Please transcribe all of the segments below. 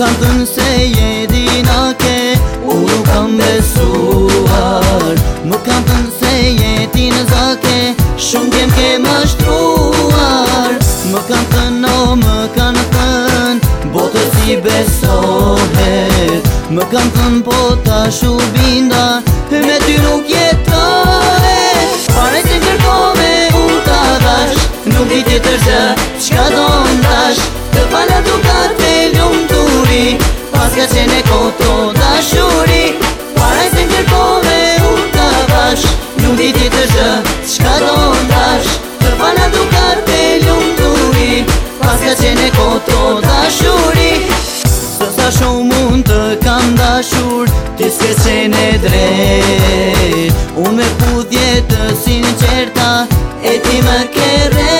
Më kam tënë se jetin ake, u nuk kam besuar Më kam tënë se jetin zake, shumë kem kem ashtruar Më kam tënë o më kam tënë, botës i besohet Më kam tënë po tash u binda, me ty nuk jetare Pare të kërko me unë t'adash, nuk ditit të rëzja Qka do n'dash, të pala duke ja qene koto dashuri Së sa shumë të kam dashur Ti s'ke qene drejt Unë me pudhje të sinqerta E ti më kere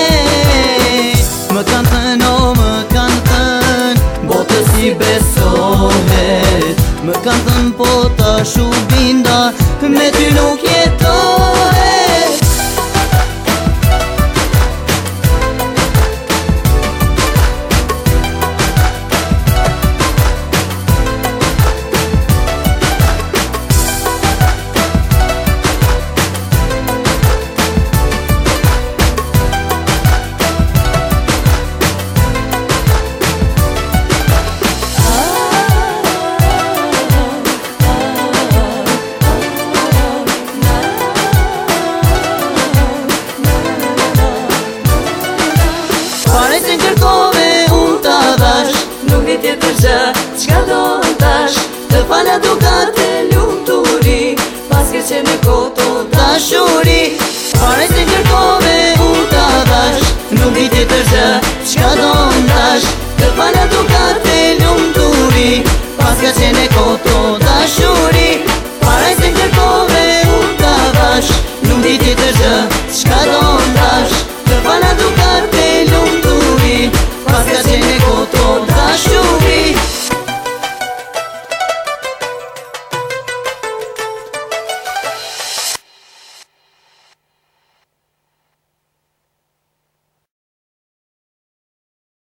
Më kanë o më kanë thënë Botës i besohet Më kanë thënë, po të shubinda Me ty nuk jetë vitje të gjë Qka do në tash Të falja duka të lumë të uri Paske që në koto të shuri Pare të njërkove u të dash Nuk vitje të gjë Qka do në tash Të falja duka të lumë të uri Paske që në koto të shuri